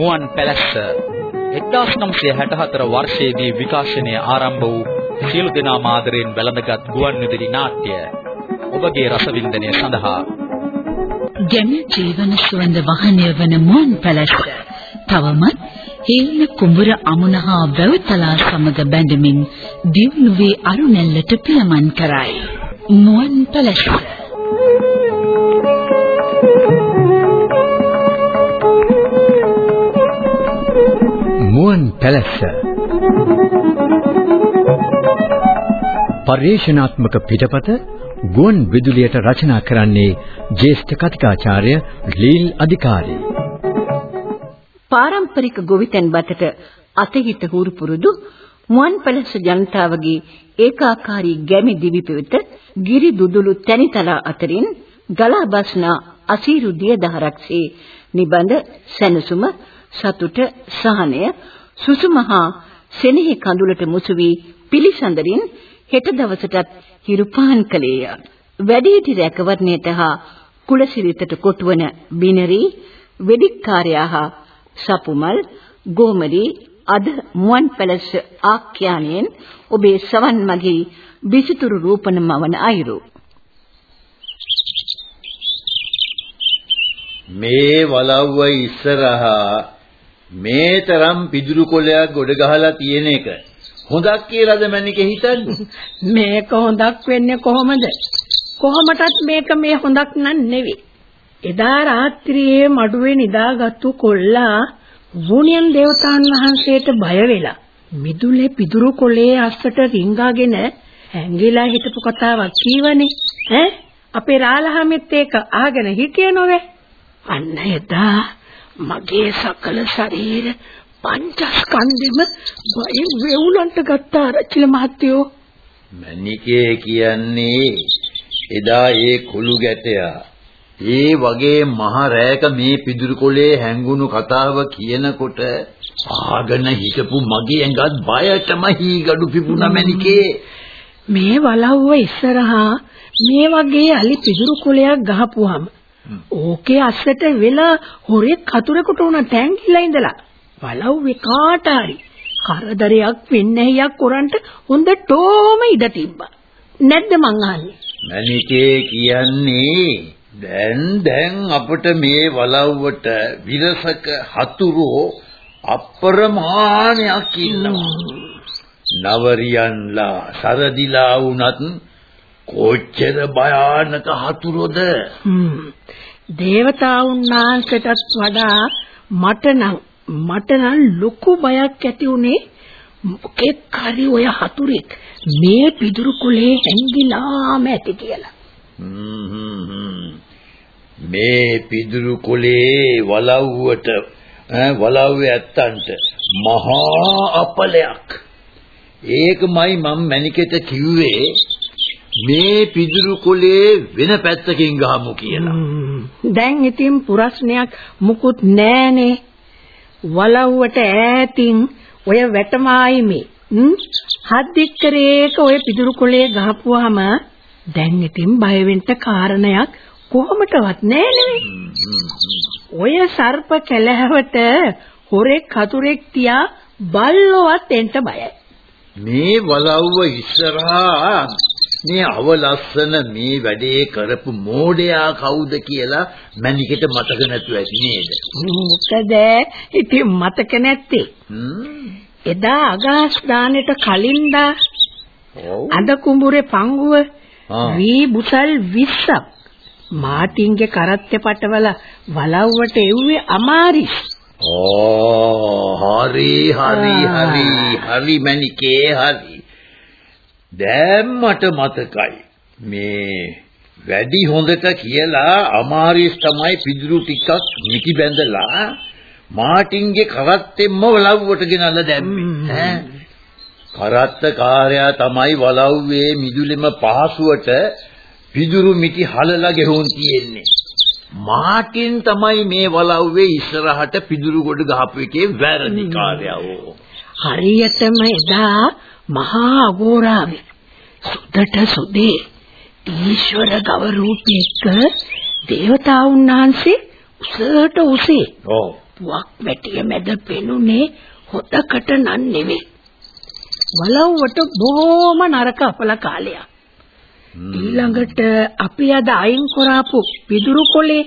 මුවන් පැලැස්ස 1964 වර්ෂයේදී විකාශනය ආරම්භ වූ සියලු දෙනා මාදරෙන් වැළඳගත් ගුවන් විදුලි නාට්‍ය ඔබගේ රසවින්දනය සඳහා ජන ජීවන සුවඳ වහනය වන මුවන් පැලැස්ස තවමත් හේන කුඹුර අමුණහා වැවතලා සමග බැඳමින් දිව්නුවේ අරුණැල්ලට පියමන් කරයි. මුවන් පැලැස්ස පැලැස්ස පරිශනාත්මක පිටපත ගුවන් විදුලියට රචනා කරන්නේ ජ්‍යෙෂ්ඨ කතිකාචාර්ය ලීල් අධිකාරී. පාරම්පරික ගොවිතැන් බතට අතහිත හුරු පුරුදු මුවන් පැලස ජනතාවගේ ඒකාකාරී ගැමි දිවි පෙවෙත ගිරි දුදුළු තැනිතලා අතරින් ගලා බස්න අසීරු දිය දහරක්සේ නිබඳ සැනසුම සතුට සහනය සුසුමහා සෙනෙහි කඳුලට මුසු වී පිළිසඳරින් හෙට දවසටත් හිරුපාන් කළේය. වැඩිහිටි රැකවරණයට හා කුලසිරිතට කොටුවන බිනරි වෙදිකාර්යා හා සපුමල් ගෝමරි අද මුවන් පැලස ආඛ්‍යානයෙන් ඔබේ සවන් මගේ විසිතුරු රූපන මවන අයුරු මේ වලව්ව ඉස්සරහා මේ තරම් පිදුරු කොලයක් ගොඩ ගහලා තියෙන එක හොඳක් කියලාද මැනිකේ හිතන්නේ? මේක හොඳක් වෙන්නේ කොහොමද? කොහොමටත් මේක මේ හොඳක් නන් නෙවෙයි එදා රාත්‍රියේ මඩුවේ නිදාගත්තු කොල්ලා වුණියන් දේවතාන් වහන්සේට බය වෙලා මිදුලේ පිදුරු කොලේ අස්සට රිංගාගෙන ඇඟිලා හිටපු කතාවක් කීවනේ. ඈ? අපේ රාලහමෙත් ඒක අහගෙන හිටියේ නොවේ. අන්න එදා මගේ සකල ශරීර පංචස්කන්ධෙම බයෙන් වේවුලන්ට ගත්තා රචිල මහත්තයෝ. මැනිකේ කියන්නේ එදා ඒ කුළු ගැටයා. ඒ වගේ මහ රෑක මේ පිදුරු කොලේ හැංගුණු කතාව කියනකොට ආගෙන හිටපු මගේ ඇඟත් බයටම හීගඩු පිපුණා මැනිකේ මේ වලව්ව ඉස්සරහා මේ වගේ අලි පිදුරු කොලයක් ගහපුවාම ඕකේ අස්සට වෙලා හොරෙක් කතුරෙකුට උන තැංගිලා ඉඳලා. වලව්වේ කාට හරි කරදරයක් වෙන්නේයක් කරන්ට හොඳටම ඉඩ තිබ්බා. නැද්ද මං අහන්නේ? මැනිකේ කියන්නේ දැන් දැන් අපිට මේ වලව්වට විරසක හතුරෝ අප්‍රමාණයක් ඉන්නවා. නවරියන්ලා සරදිලා වුණත් කොච්චර භයානක හතුරුද දේවතාවුන් වහන්සේටත් වඩා මට නම් මට නම් ලොකු බයක් ඇති උනේ මොකෙක් හරි ඔය හතුරෙක් මේ පිදුරු කුලේ හැංගිලාම ඇති කියලා. මේ පිදුරු කුලේ වලව්වට වලව්වේ ඇත්තන්ට මහා අපලයක්. ඒකමයි මම මැනිකෙට කිව්වේ මේ පිදුරු කොලේ වෙන පැත්තකින් ගහමු කියලා. දැන් ඉතින් පුරස්නයක් මුකුත් නෑනේ. වලව්වට ඈතින් ඔය වැටමායි මේ. හද්දික්කරේක ඔය පිදුරු කොලේ ගහපුවාම දැන් ඉතින් බය වෙන්න කාරණයක් කොහොමටවත් නෑනේ. ඔය සර්ප කැලෑවට හොරෙක් හතුරෙක් තියා බල්ලවත් එන්න බයයි. මේ වලව්ව ඉස්සරහා මේ අවලස්සන මේ වැඩේ කරපු මෝඩයා කවුද කියලා මැනිකට මතක නැතුව ඇති නේද? මොකද ඉතින් මතක නැත්තේ. එදා අගාස් දානෙට කලින්දා අඳ කුඹුරේ පංගුව වී බුසල් 20ක් මාටින්ගේ කරත්තේ පටවල වලව්වට එව්වේ අමාරිස්. ඕ හරි හරි හරි හරි මැනිකේ හරි දැන් මට මතකයි. මේ වැඩි හොඳට කියලා අමාරිස් තමයි පිදුරු ටිකක් නිකි බැඳලා මාටින්ගේ කරත්තෙන්ම වලව්වට ගෙනල්ලා දැම්මේ. ඈ? කරත්ත කාර්යයා තමයි වලව්වේ මිදුලෙම පහසුවට පිදුරු මිටි හලලා ගෙහුන් තියෙන්නේ මාටින් තමයි මේ වලව්වේ ඉස්සරහට පිදුරු ගොඩ ගහපු එකේ වැරදි කාර්යව. හරියටම එදා මහා අගෝරාවේ සුදට සුදේ ඊශ්වර ගව රූපෙක දේවතාවුන් වහන්සේ උසට උසේ ඔව්. පුවක් වැටිය මැද පෙනුනේ හොතකට නන් නෙවෙයි. වලව්වට බොහොම නරක අපල කාලයක්. ඊළඟට අපි අද අයින් කරාපු පිදුරු කොලේ.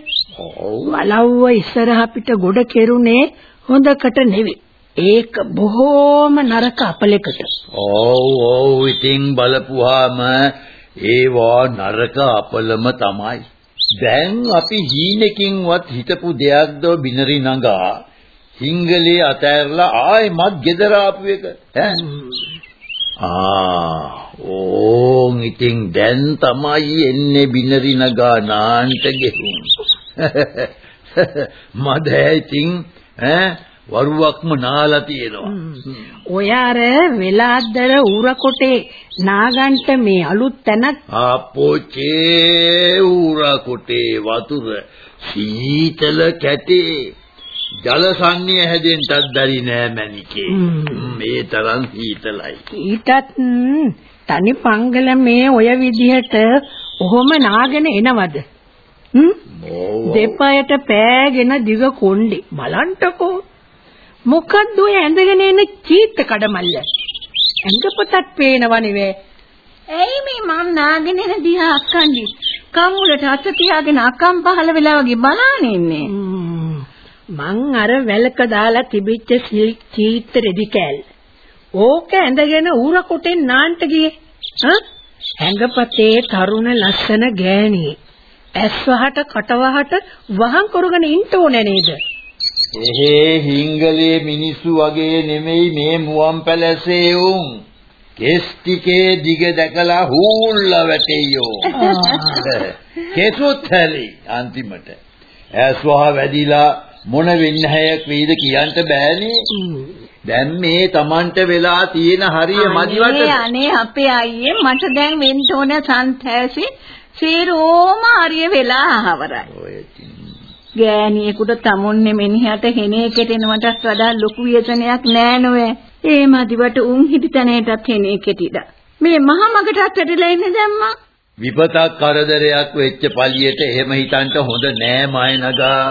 වලව්ව ඉස්සරහ පිට ගොඩ කෙරුනේ හොඳකට නෙවෙයි. ඒක බොහොම නරක අපලයකට. ඔව් ඔව් ඉතින් බලපුවාම ඒවා නරක අපලම තමයි. දැන් අපි හීනකින්වත් හිතපු දෙයක්ද බිනරි නගා හිංගලේ අතෑරලා ආයෙමත් ගෙදර ආපු එක ඈ ආ ඕන් ඉතින් දැන් තමයි එන්නේ බිනරි නගා නාන්ට ගෙහුම්. මද ඉතින් ඈ වරුවක්ම නාලා තියෙනවා. ඔය අර වෙලාද්දර ඌර කොටේ නාගන්ට මේ අලුත් තැනක් අපෝචේ ඌරා කොටේ වතුර සීතල කැටේ. ජලසන්නිය හැදෙන්නත් බැරි නෑ මැනිකේ මේ තරම් සීතලයි. ඊටත් තනි පංගල මේ ඔය විදිහට ඔහොම නාගෙන එනවද? දෙපයට පෑගෙන දිග කොණ්ඩේ. බලන්ටකෝ මොකද්ද ඔය ඇඳගෙන එන චීත්ත කඩමල්ල? ඇඟපතත් පේනව නෙවේ. ඇයි මේ මං නාගෙන එන දිහා අක්කන්දි කමුලට අත තියාගෙන අකම් පහල වෙලා වගේ බලාගෙන ඉන්නේ. මං අර වැලක දාලා තිබිච්ච සිල්ක් චීත්ත රෙදි කෑල්ල. ඕක ඇඳගෙන ඌර කොටෙන් නාන්ට ගියේ. හා? ඇඟපතේ තරුණ ලස්සන ගෑණි. ඇස් වහට කට වහට වහන් කරගෙන ඉන්න ඕනේ නේද? එහෙ හිංගලේ මිනිස්සු වගේ නෙමෙයි මේ මුවන් පැලසේ උන් කෙස් ටිකේ දිග දැකලා හූල්ලා වැටෙයෝ කෙසුත් හැලි අන්තිමට ඇස්වහ වැඩිලා මොන වෙන්නහැයක් වෙයිද කියන්න බෑනේ දැන් මේ Tamanට වෙලා තියෙන හරිය මදිවට අනේ අපේ අයියේ මට දැන් වෙන්න ඕන සන්තෑසි සීරෝම හරිය වෙලා ආවරයි. ගෑණියෙකුට තමුන්නේ මිනිහට හෙනේ කෙටෙනවටත් වඩා ලොකු ව්‍යසනයක් නෑ නෝවේ. ඒ මදිවට උන් හිටිතැනේටත් හෙනේ කෙටිලා. මේ මහ මගටත් ඇදලා ඉන්නේ දැම්මා. විපතක් කරදරයක් වෙච්ච පළියට එහෙම හිතන්න හොඳ නෑ මය නගා.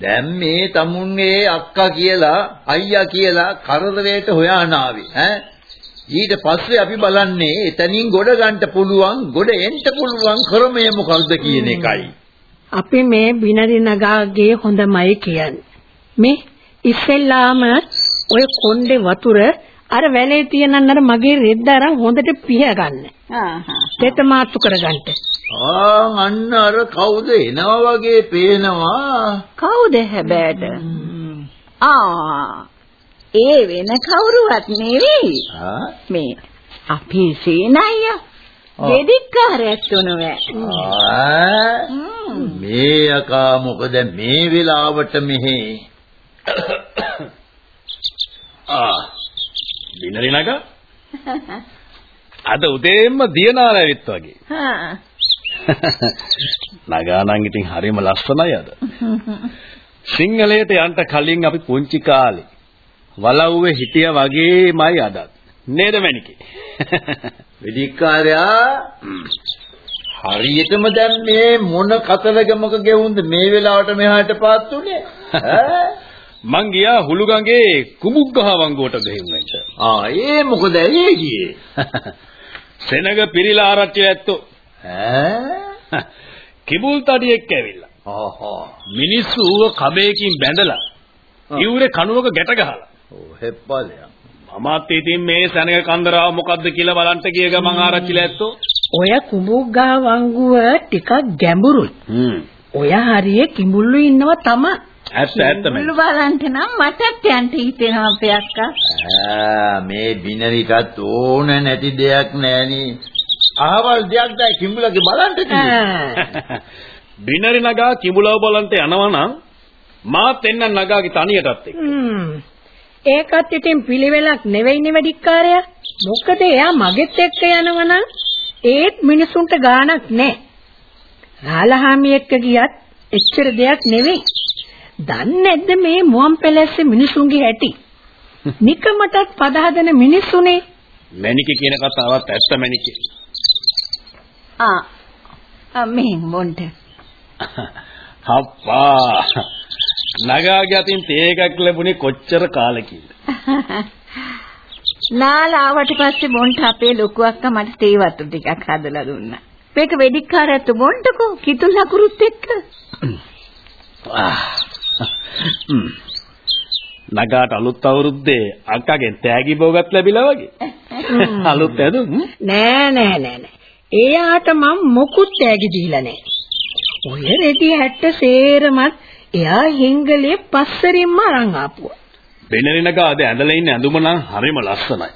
දැන් මේ තමුන්ගේ අක්කා කියලා අයියා කියලා කරදරයට හොයාන ආවේ ඈ. ඊට පස්සේ අපි බලන්නේ එතනින් ගොඩ ගන්න පුළුවන් ගොඩ එන්න පුළුවන් ක්‍රමය මොකක්ද කියන එකයි. අපි මේ බිනරි නගාගේ හොඳමයි කියන්නේ. මේ ඉස්සෙල්ලාම ඔය කොණ්ඩේ වතුර අර වැලේ තියෙන අර මගේ රෙද්ද අරන් හොඳට පිහ ගන්න. ආහා. තෙත මාතු කරගන්න. ආ අන්න අර කවුද එනවා වගේ පේනවා. කවුද හැබෑට? ආ. ඒ වෙන කවුරුවත් නෙවෙයි. ආ මේ අපේ සේනయ్య. දෙදික්කාරයක් තුනවැ. ආ මේ යකා මොකද මේ වෙලාවට මෙහි ආ දිනරි නග? අද උදේම දියනාර ඇවිත් වගේ. හා. නගානම් ඉතින් හරිම ලස්සනයි අද. සිංහලයට යන්න කලින් අපි පුංචි කාලේ වලව්වේ හිටිය වගේමයි අදත්. නේද මැනිකේ වෙදිකාරයා හරියටම දැන් මේ මොන කතරගමක ගෙවුන්ද? මේ වෙලාවට මෙහාට පාත් උනේ. මං ගියා හුළුගඟේ කුමුග්ගහ වංගුවට ගෙහින් වෙන්න ආ ඒ මොකද ඒ ගියේ සෙනග පිරීලා ආරච්චි ඇත්තෝ. ඈ? කිබුල් තඩියෙක් ඇවිල්ලා. ආහා මිනිස්සු ඌව කබේකින් බැඳලා ඉවුරේ කණුවක ගැට ගහලා. ඔව් හෙප්පලයක් මමත් ඉතින් මේ සෙනග කන්දරාව මොකද්ද කියලා බලන්න ගිය ගමන් ආරච්චිලා ඇත්තෝ. ඔය කුඹුග්ගා වංගුව ටිකක් ගැඹුරුයි. හ්ම්. ඔය හරියේ කිඹුල්ලු ඉන්නවා තමයි. ඇත්ත ඇත්ත මුළු මැනි බලන්ට නම් මටත් යන්න හිතෙනවා අපේ අක්කා. ආ මේ බිනරිටත් ඕන නැති දෙයක් නෑනේ අහවල් දෙයක් දැයි කිඹුලගේ බලන්න කිව්වේ බිනරි නගා කිඹුලව බලන්ට යනවා නම් මාත් එන්න නගාගේ තනියටත් එක්ක. ඒකත් ඉතින් පිළිවෙලක් නෙවෙයිනේ වැඩික්කාරයා. මොකද එයා මගෙත් එක්ක යනවනම් ඒත් මිනිසුන්ට ගාණක් නැහැ. රාලහාමි එක්ක ගියත් එච්චර දෙයක් නෙවෙයි. දන්නේ නැද්ද මේ මුවන් පැලැස්සේ මිනිසුන්ගේ හැටි? නිකමටත් පදහදන මිනිස්සුනේ. මැනිකේ කියන කතාවත් ඇත්ත මැනිකේ ආ. ආ මෙහෙන් මොන්ට. අප්පා නගාගේ අතින් තේ එකක් ලැබුණේ කොච්චර කාලෙකින්ද? නාලා ආවට පස්සේ බොන්ට අපේ ලොකු අක්කා මට තේ වතු ටිකක් හදලා දුන්නා. මේක වෙඩික්කාරයත් බොන්ටකෝ කිතුල් ලකුරුත් එක්ක. නගාට අලුත් අවුරුද්දේ අක්කාගෙන් තෑගි බෝගත් ලැබිලා වගේ. අලුත් ඇඳුම් නෑ නෑ නෑ නෑ. එයාට මම මොකුත් තෑගි දීලා නෑ. ඔය රෙදි හැට්ට සේරමත් එයා හිංගලේ පස්සරින්ම අරන් ආපුවා. වෙනරි නගාද ඇඳලා ඉන්න ඇඳුම නම් හරිම ලස්සනයි.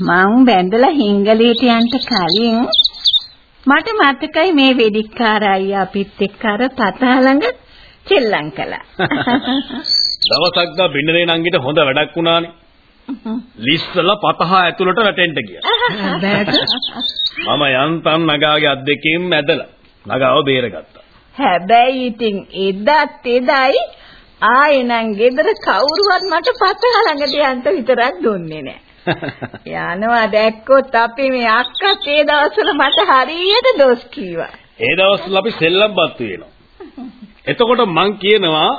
මං බැඳලා හිංගලේට යන්න කලින් මට මතකයි මේ වෙදිකාර අයියා අපිත් එක්ක අර පතා ළඟ චෙල්ලම් කළා. දවසක් දා බින්දරේ නංගිට හොඳ වැඩක් වුණානේ. ලිස්සලා පතහ ඇතුළට වැටෙන්න ගියා. මම යන්තම් නගාගේ අත් දෙකෙන් මැදලා නගාව බේරගත්තා. හැබැයි ඉතින් එදත් එදයි ආයේ නම් ගෙදර කවුරුවත් මට පතහ ළඟට යන්න විතරක් දුන්නේ නැහැ. යනවා දැක්කොත් අපි මේ අක්කත් ඒ දවස්වල මට හරියට දොස් කීවා. ඒ දවස්වල අපි සෙල්ලම් බත්තු වෙනවා. එතකොට මං කියනවා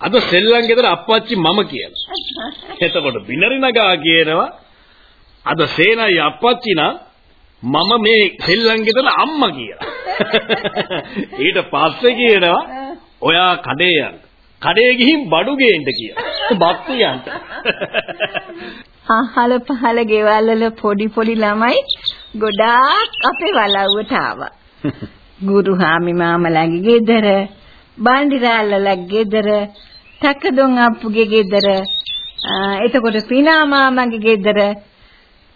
අද සෙල්ලම් ගෙදර අප්පච්චි මම කියලා. එතකොට බිනරි නගා කියනවා අද සේනයි අප්පච්චි මම මේ සෙල්ලම් ගෙදර අම්මා කියලා. ඊට පස්සේ කියනවා ඔයා කඩේ යන්න. කඩේ ගිහින් බඩු ගේන්න කියලා. බත්තු යන්න. අහල පහල ගෙවල් වල පොඩි පොඩි ළමයි ගොඩාක් අපේ වලව්වට ආවා. ගුරුහාමි මාමලාගේ ගෙදර, බණ්ඩිරාල්ලලා ගෙදර, තකදොන් අප්පුගේ ගෙදර, එතකොට පිනා මාමගේ ගෙදර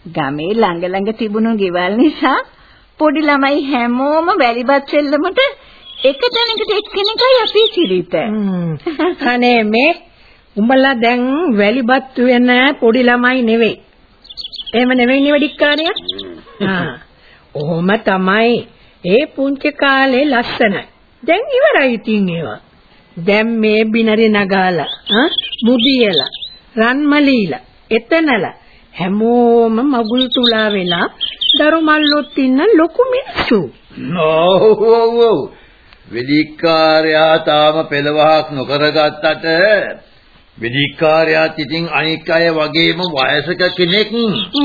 ගමේ ළඟ ළඟ තිබුණු ගෙවල් නිසා පොඩි ළමයි හැමෝම වැලිබත් සෙල්ලමට එක තැනකට එක්කෙනෙක්යි අපි සිරිත. අනේ මේ උඹලා දැන් වැලිබත් වෙන පොඩි ළමයි නෙවෙයි. එහෙම නෙවෙයි වෙඩික්කාරයා. ආ. ඔහොම තමයි. ඒ පුංචි කාලේ ලස්සනයි. දැන් ඉවරයි ඉතින් ඒවා. දැන් මේ බිනරි නගාලා, ආ මුදියලා, රන්මලීලා, එතනලා හැමෝම මගුල් තුලා වෙලා දරු මල්ලොත් ඉන්න ලොකු මිනිස්සු. ඔව් ඔව් ඔව්. වෙදිකාරයා තාම පෙළවහක් නොකරගත්තට වෙදිකාරයාත් ඉතින් අනික් අය වගේම වයසක කෙනෙක්.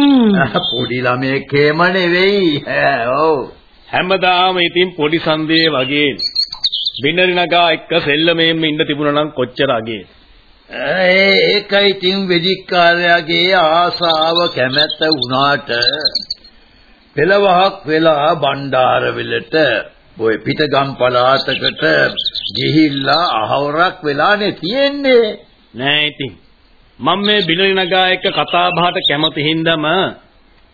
පොඩි ළමයෙක් හේම නෙවෙයි. ඔව්. හැමදාම ඉතින් පොඩි සන්දේ වගේ බින්නරි නගා එක්ක සෙල්ලමෙන් ඉන්න තිබුණා නම් කොච්චර අගේ. ඒකයි ඉතින් වෙදිකාරයාගේ ආසාව කැමැත්ත වුණාට? පෙළවහක් වෙලා බණ්ඩාරවෙලට ඔය පිටගම් පළාතකට ගිහිල්ලා අහවරක් වෙලානේ තියෙන්නේ. නෑ ඉතින්. මම මේ බිනරි නගා එක්ක කතා බහට කැමති හින්දාම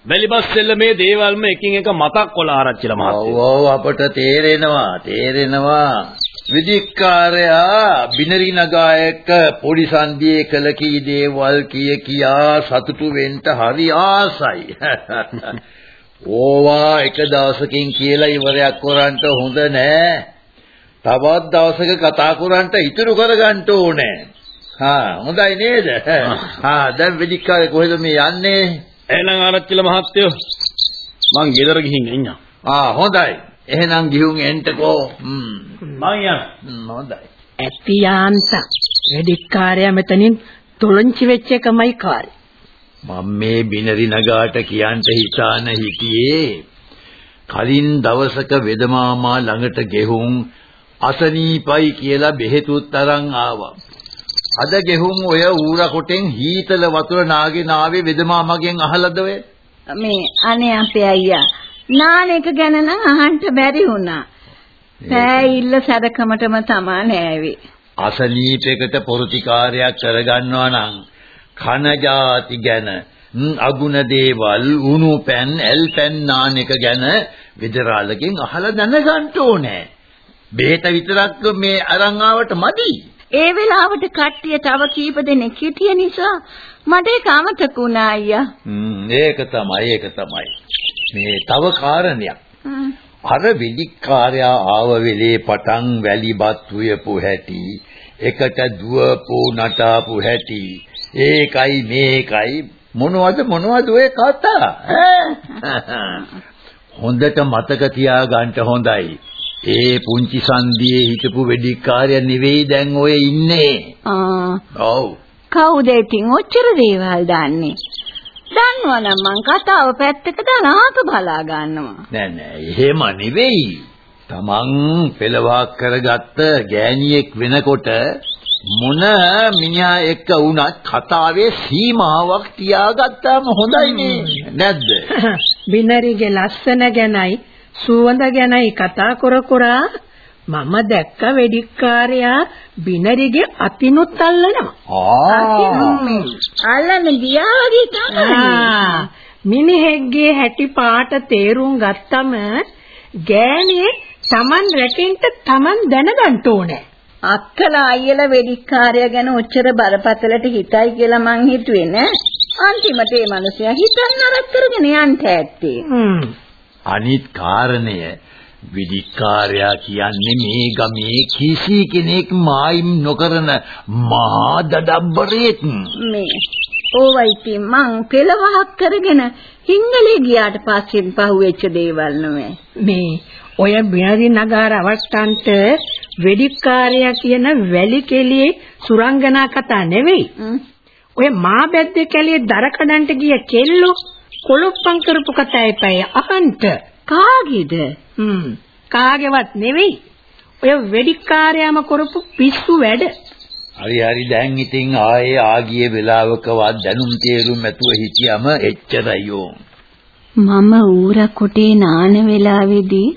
වැලිබස් සෙල්ල මේ දේවල්ම එකින් එක මතක් කොළ ආරච්චිලා මහත්තයෝ. ඔව් අපට තේරෙනවා තේරෙනවා. විදික්කාරයා බිනරි නගා එක්ක පොඩි සන්දියේ කළ කී දේවල් කිය කියා සතුටු වෙන්න හරි ආසයි. ඕවා එක දවසකින් කියලා ඉවරයක් කරන්න හොඳ නෑ. තවත් දවසක කතා කරන්න ඉතුරු කරගන්න ඕනේ. හා හොඳයි නේද? හා දැන් වෙදිකාරේ කොහෙද මේ යන්නේ? එහෙනම් ආරච්චිල මහත්තයෝ මං ගෙදර ගිහින් එන්නම්. ආ හොඳයි. එහෙනම් ගිහුන් එන්ටකෝ. මං යන්න. හොඳයි. ඇත්තියාන්ත වෙදිකාරයා මෙතනින් තොලංචි වෙච්ච එකමයි කාර්ය. මම මේ බිනරි නගාට කියන්න හිතාන හිටියේ කලින් දවසක වෙදමාමා ළඟට ගෙහුම් අසනීපයි කියලා බෙහෙතුත් අරන් ආවා. අද ගෙහුම් ඔය ඌර කොටෙන් හීතල වතුර නාගෙන ආවේ වෙදමාමගෙන් අහලද ඔය? මේ අනේ අපේ අයියා නාන එක ගැන නම් අහන්න බැරි වුණා. පෑයිල්ල සැරකමටම තමා නෑවේ. අසනීපයකට පොරුතිකාරයක් කරගන්නවා නම් කන જાති ගැන අගුණ දේවල් උණු පෑන් ඇල් පෑන් නාන එක ගැන විදරාලකින් අහලා දැනගන්න ඕනේ. බෙහෙත විතරක් මේ අරන් ආවට මදි. ඒ වෙලාවට කට්ටිය තව කීප දෙනෙක් හිටිය නිසා මට ඒක අමතක වුණා අයියා. හ්ම් ඒක තමයි ඒක තමයි. මේ තව කාරණයක්. අර විදිකාරයා ආව වෙලේ පටන් වැලිබත් උයපු හැටි එකට දුවපු නටාපු හැටි ඒකයි මේකයි මොනවද මොනවද ඔය කතා හොඳට මතක තියාගන්න හොඳයි ඒ පුංචි සන්දියේ හිටපු වෙඩික්කාරයා නෙවෙයි දැන් ඔය ඉන්නේ. ආ ඔව්. කවුද ඉතින් ඔච්චර දේවල් දන්නේ? දන්නවනම් මං කතාව පැත්තක දාලා ආක බලා ගන්නවා. නෑ නෑ එහෙම නෙවෙයි. Taman පෙළවක් කරගත්ත ගෑණියෙක් වෙනකොට මොන මිනිහා එක්ක වුණත් කතාවේ සීමාවක් තියාගත්තාම හොඳයිනේ නැද්ද? බිනරිගේ ලස්සන ගැනයි සුවඳ ගැනයි කතා කර කර මම දැක්ක වෙඩික්කාරයා බිනරිගේ අතිනුත් අල්ලනවා. ආ අල්ලන්න ගියා වගේ තමයි. මිනිහෙක්ගේ හැටි පාට තේරුම් ගත්තම ගෑණියේ Taman රැකෙන්න Taman දැනගන්න ඕනේ. අක්කලා අයියලා වෙඩික්කාරය ගැන ඔච්චර බරපතලට හිතයි කියලා මං හිතුවේ නෑ. අන්තිමට මේ මිනිසයා හිතන්න අරක් කරගෙන යන්න ඇත්තේ. අනිත් කාරණය විදිකාරයා කියන්නේ මේ ගමේ කිසි කෙනෙක් මායිම් නොකරන මහා දඩබ්බරෙක්. මේ ඕවයිති මං පෙළවහක් කරගෙන හිංගලේ ගියාට පස්සෙන් පහුවෙච්ච දේවල් නෙවෙයි. මේ ඔය බිනරි නගාර අවස්ථාන්ට වෙඩික්කාරයා කියන වැලි කෙලියේ සුරංගනා කතා නෙවෙයි. ඔය මා බැද්දේ කැලියේ දර කඩන්ට ගිය කෙල්ලෝ කොලොප්පම් කරපු කතා එපැයි අහන්ට. කාගේද? හ්ම්. කාගේවත් නෙවෙයි. ඔය වෙඩික්කාරයාම කරපු පිස්සු වැඩ. හරි හරි දැන් ඉතින් ආයේ ආගියේ වෙලාවකවත් දැනුම් තේරුම් නැතුව හිටියම එච්චරයි මම ඌර කොටේ නාන වෙලාවේදී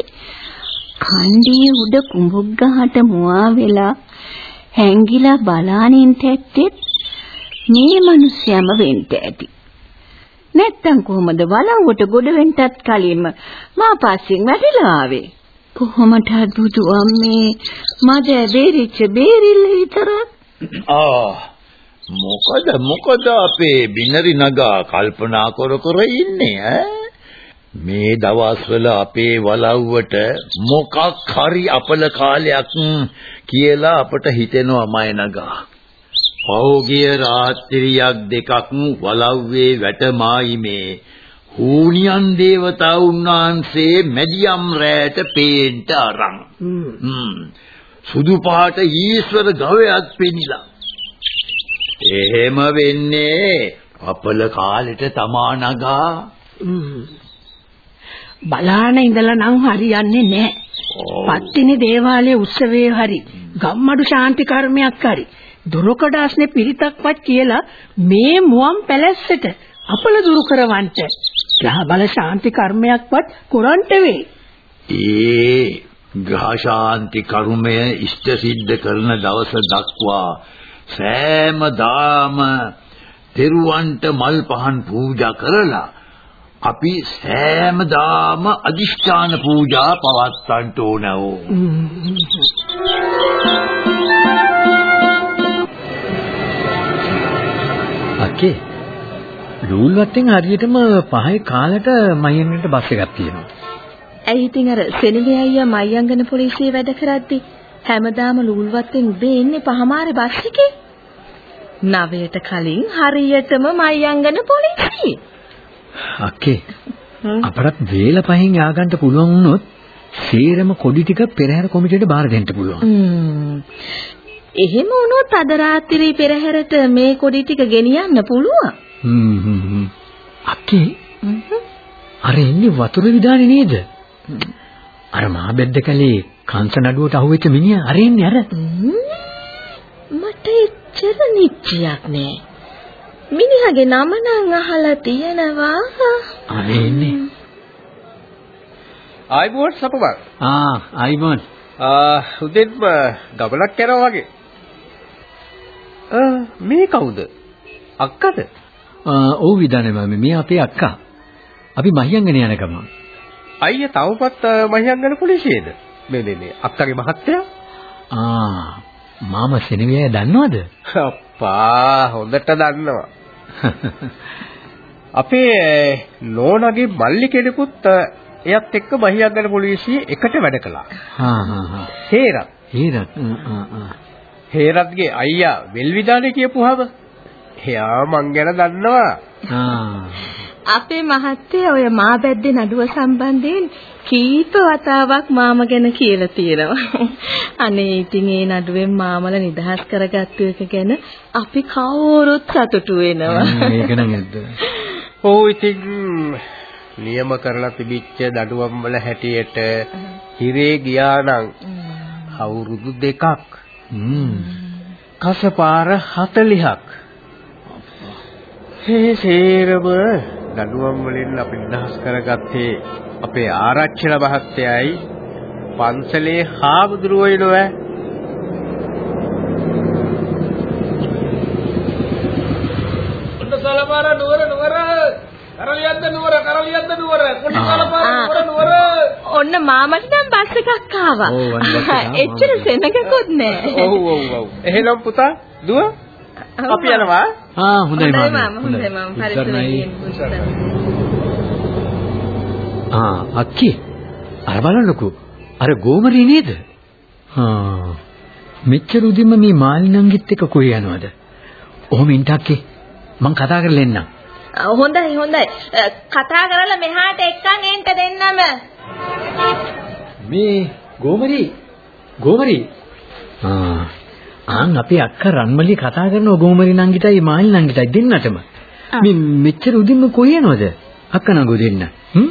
කණ්ඩියේ උඩ කුඹුක් ගහට මුවා වෙලා හැංගිලා බලානින් තැත්තෙත් මේ මිනිස්යාම වෙන්න ඇති. නැත්තම් කොහොමද වලව්වට ගොඩ වෙන්නත් කලින්ම මා පස්සෙන් වැටිලා ආවේ. කොහොමද බුදු අම්මේ? මද බේරිච්ච බේරිල්ල විතරක්? ආ මොකද මොකද අපේ බිනරි නගා කල්පනා කර කර ඉන්නේ ඈ? මේ දවස්වල අපේ වලව්වට මොකක් හරි අපල කාලයක් කියලා අපට හිතෙනවා මය නගා පෞගිය රාත්‍රියක් දෙකක් වලව්වේ වැටමායිමේ. හූනියන් දේවතාවුන් වහන්සේ මැදියම් රැට පේන්ට අරන් සුදු පාට ඊශ්වර ගවයක් පෙනිලා. එහෙම වෙන්නේ අපල කාලෙට තමා නගා. බලාන ඉඳලා නම් හරියන්නේ නැහැ. පත්තිනි දේවාලයේ උත්සවයේ හරි. ගම්මඩු ශාන්ති කර්මයක් හරි දොරකඩාස්නේ පිරිතක්වත් කියලා මේ මුවන් පැලැස්සට අපල දුරු කරවන්ට ග්‍රහ බල ශාන්ති කර්මයක්වත් කරන්ට වෙයි. ඒ ග්‍රහ ශාන්ති කර්මය ඉෂ්ට සිද්ධ කරන දවස දක්වා සෑමදාම තෙරුවන්ට මල් පහන් පූජා කරලා අපි සෑමදාම අදිෂ්ඨාන පූජා පවත්වන්නට ඕනෝ. අකේ ලූල්වත්තෙන් හරියටම පහේ කාලට මයංගනට බස් එකක් තියෙනවා. ඇයි ඉතින් අර සෙනගේ අයියා මයංගන පොලිසිය වැඩ කරද්දි හැමදාම ලූල්වත්තෙන් උදේ එන්නේ පහමාරේ බස් එකේ? නවයට කලින් හරියටම මයංගන පොලිසිය. අකේ අපරත් වේල පහෙන් ය아가න්න පුළුවන් වුණොත් සේරම කොඩි ටික පෙරහැර කොමිටියට බාර දෙන්න පුළුවන්. එහෙම වුණොත් අද රාත්‍රියේ පෙරහැරට මේ කොඩි ටික ගෙනියන්න පුළුවන්. හ්ම් හ්ම් හ්ම්. අකේ අර එන්නේ වතුර විදානේ නේද? අර මහා බෙද්ද කලේ කංශ නඩුවට අහුවෙච්ච මිනිහා අර එන්නේ අර. මට එච්චර නිච්චයක් නෑ. මිනිහගේ නම නම් අහලා තියෙනවා. අනේ එන්නේ. ආයිබෝන් සපමන්. ආ ආයිබෝන්. ආ උදේත්ම ගමනක් කරනවා වගේ. ආ මේ කවුද? අක්කද? ඔව් විදානේ මම මේ අපේ අක්කා. අපි මහියංගන යන ගමන්. අයියා තවපත් මහියංගන පොලිසියේද? මේ මේ මේ අක්කගේ මහත්තයා? ආ මාම සෙනවිය දන්නවද? අප්පා හොඳට දන්නවා. අපේ නෝනාගේ මල්ලි කෙනෙකුත් එයත් එක්ක මහියංගන පොලිසියේ එකට වැඩ කළා. හා හා හා. හේරත්. හේරත්. ආ ආ. හේරත්ගේ අයියා වෙල්විදානේ කියපුවාම එයා මං ගැන දන්නවා. ආ. අපේ මහත්තයා ඔය මා බැද්දේ නඩුව සම්බන්ධයෙන් කීප වතාවක් මාම ගැන කියලා තියෙනවා. අනේ ඉතින් ඒ නඩුවෙන් මාමල නිදහස් කරගත්තු එක ගැන අපි කවුරුත් සතුටු වෙනවා. මේක නම් ඇද්ද. ඔව් ඉතින් නියම කරලා තිබිච්ච දඩුවම් වල හැටියට හිරේ ගියා නම් අවුරුදු දෙකක්. කසපාර 40ක්. මේ සේරම දඩුවම් වලින් අපි නිදහස් කරගත්තේ අපේ ආරච්චිල මහත්තයයි පන්සලේ හාමුදුරුවෝ නෑ. ඔන්න සලපාර නුවර නුවර. කරලියද්ද නුවර කරලියද්ද නුවර. කොන්න සලපාර නුවර නුවර. ඔන්න මාමට බස් එකක් ආවා. එක. එච්චර සෙනගකුත් නෑ. ඔව් ඔව් ඔව්. එහෙනම් පුතා දුව. අපි යනවා. ආ හොඳයි හොඳයි මාමා. හොඳයි මාම. පරිස්සමෙන් ආ අක්කි. අර බලන්නකෝ. අර ගෝමරී නේද? ආ මෙච්චර උදින්ම මේ මාලිනංගිත් එක්ක කොහේ යනවද? ඔහොම ඉන්ටක්කේ මං කතා කරලා එන්නම්. හොඳයි හොඳයි. කතා කරලා මෙහාට එක්කන් එන්න දෙන්නම මේ ගෝමරී? ගෝමරී? ආ ආන් අපේ අක්කා රන්මලි කතා කරනවා ගෝමරී නංගිටයි මාලි නංගිටයි දෙන්නටම. මේ මෙච්චර උදින්ම කොහේ යනවද? අක්කා නංගෝ දෙන්න. හ්ම්?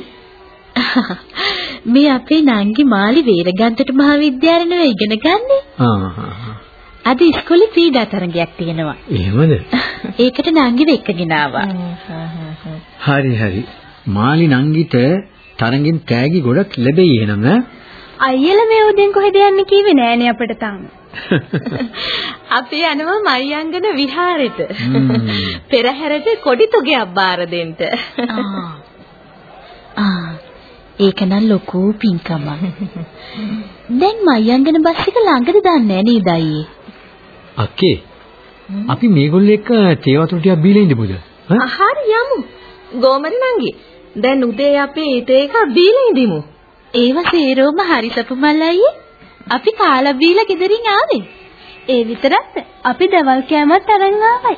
මේ අපේ නංගි මාලි වේරගන්තට මහාවිද්‍යාලේ නෙවෙයි ඉගෙන ගන්නේ. ආ ආ, ආ. අද ඉස්කෝලේ ක්‍රීඩා තරගයක් තියෙනවා. එහෙමද? ඒකට නංගිව එක්කගෙන ආවා. හරි හරි. මාලි නංගිට තරඟෙන් තෑගි ගොඩක් ලැබෙයි එහෙනම් ඈ අයියලා මේ උදෙන් කොහෙද යන්නේ කිව්වේ නෑනේ අපිට තාම. අපි යනවා මයංගන විහාරෙට. පෙරහැරට කොඩි තොගයක් බාර දෙන්න. ආ. ආ. ඒක නම් ලොකු පින්කමක්. දැන් මයංගන බස් එක ළඟද දන්නේ නේද අයියේ? අක්කේ අපි මේගොල්ලෝ එක්ක තේ වතුර ටිකක් බීලා ඉඳමුද? හරි යමු. ගෝමරි නංගි. දැන් උදේ අපි තේ එකක් බීලා ඉඳිමු. ඒව සේරෝම හරි සපුමල් අයියේ. අපි කාලා බීලා ගෙදරින් ආවේ. ඒ විතරක්ද අපි දවල් කෑමත් අරන් ආවයි.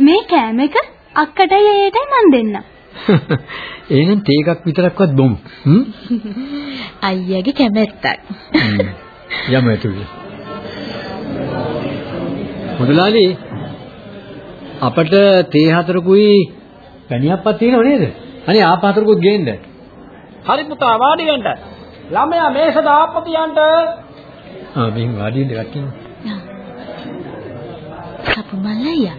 මේ කෑම එක අක්කටයි අයියටයි මන් දෙන්නම්. එහෙනම් තේ එකක් විතරක්වත් බොමු අයියාගේ කැමැත්තක්. යමු ඇතුළේ මුදලාලි අපට තේ හතරකුයි පැණියක්වත් තියෙනව නේද අනේ ආප හතරකුත් ගේන්න හරි පුතා වාඩි වෙන්න. ළමයා මේස දාප්ප තියන්න. ආ මින් වාඩි වෙන්න එකක් ඉන්න සපුමල් අයියා.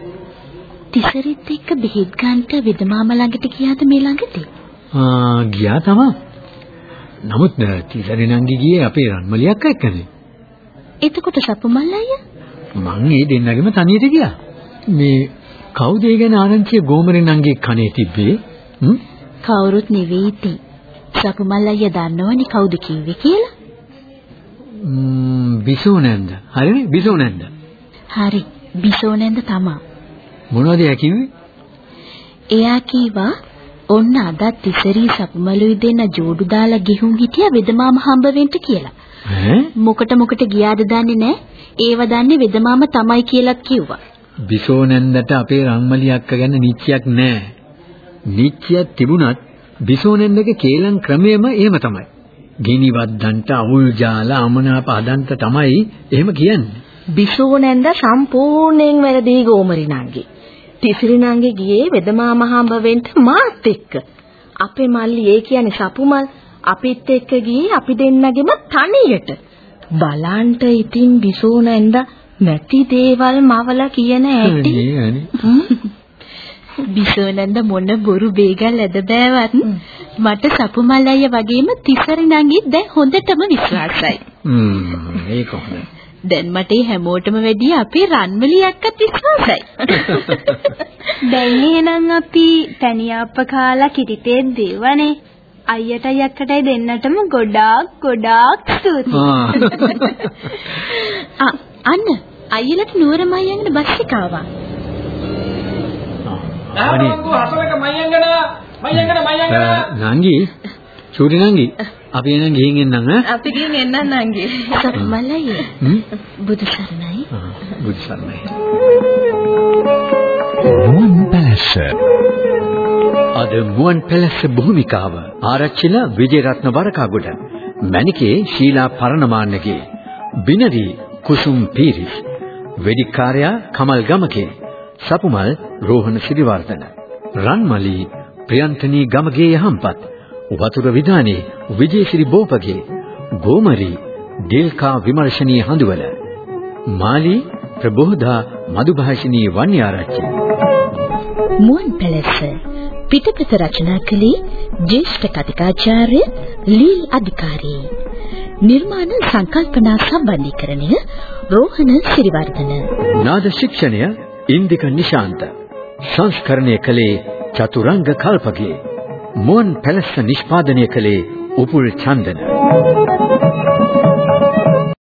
තිසරිත් එක්ක බෙහෙත් ගන්නට වෙදමාම ළඟට ගියාද මේ ළඟදී? ආ ගියා තමා නමුත් තිසරි නංගි ගියේ අපේ රන්මලියක් එක්කනේ එතකොට සපුමල් අයියා මං ඒ දෙන්නගෙම තනියට ගියා. මේ කවුද ඒ ගැන ආරංචිය ගෝමරේ නංගේ කනේ තිබ්බේ? හ්ම්? කවුරුත් නෙවෙයි ඉතින්. සපුමල් අයියා දන්නවනේ කවුද කිව්වේ කියලා? ම්ම් බිසෝ නැන්ද? හරිනේ බිසෝ නැන්ද? හරි. බිසෝනෙන්ද තමා. මොනවද එයා කිව්වේ? එයා කීවා ඔන්න අදත් තිසරි සපුමලුයි දෙන්න ජෝඩු දාලා ගිහුම් හිටියා වෙදමාම හම්බ වෙන්න කියලා. ඈ? මොකට මොකට ගියාද දන්නේ නැහැ. ඒව දන්නේ වෙදමාම තමයි කියලාත් කිව්වා. බිසෝ නැන්දට අපේ රන්මලි අක්ක ගැන නිච්චයක් නැහැ. නිච්චයක් තිබුණත් බිසෝ නැන්දගේ කේලම් ක්‍රමයම එහෙම තමයි. ගිනි වද්දන්ට අවුල් ජාලා අමනාප හදන්ට තමයි එහෙම කියන්නේ. බිසෝ නැන්ද සම්පූර්ණයෙන් වැරදි ගෝමරි නංගි. තිසිරි නංගි ගියේ වෙදමා මහඹ වෙන්න මාත් එක්ක. අපේ මල්ලි ඒ කියන්නේ සපුමල් අපිත් එක්ක ගියේ අපි දෙන්නගෙම තනියට. බලන්ට ඉතින් බිසෝ නැන්ද නැති දේවල් මවලා කියන ඇටි. බිසෝනන්ද මොන බොරු බේගල් ඇද බෑවත් මට සපුමල් අයියා වගේම තිසරි නංගිත් දැන් හොඳටම විශ්වාසයි. හ්ම් ඒක හොඳයි. දැන් මට හැමෝටම වැඩිය අපේ රන්මලි අක්කත් විශ්වාසයි. දැන් එහෙනම් අපි තනියාප්ප කාලා කිරිතේ දෙවනේ. අයියටයි අක්කටයි දෙන්නටම ගොඩාක් ගොඩාක් ස්තුතියි. ආ අන්න අයියලට නුවර මයංගන බස් එක ආවා. අනේ හතරක මයංගන මයංගන මයංගන නංගි චූටි නංගි අපි එනං ගිහින් එන්නම් ඈ. අපි ගිහින් එන්නම් නංගි. හ්ම්? බුදු සරණයි. බුදු සරණයි. මුවන් පැලැස්ස අද මුවන් පැලැස්ස භූමිකාව ආරච්චිලා විජේරත්න වරකාගොඩ මණිකේ ශීලා පරණමාන්නගේ බිනරි කුසුම් පීරිස් වෙදිකාර්යා කමල් ගමකේ සපුමල් රෝහණ සිරිවර්ධන රන්මලි ප්‍රියන්තනී ගමගේ යහම්පත්. වතුර විදානේ විජේසිරි බෝපගේ. ගෝමරි දිල්කා විමර්ශනී හඳුවල. මාලි ප්‍රබෝධා මදුභාෂිනී වන්‍යාරච්චි. මුවන් පැලැස්ස. පිටපත රචනා කළේ ජ්‍යෙෂ්ඨ කතිකාචාර්ය ලීල් අධිකාරී. නිර්මාණ සංකල්පනා සම්බන්ධීකරණය රෝහණ සිරිවර්ධන නාද ශික්ෂණය ඉන්දික නිශාන්ත. සංස්කරණය කළේ චතුරංග කල්පගේ. මුවන් පැලැස්ස නිෂ්පාදනය කළේ උපුල් චන්දන.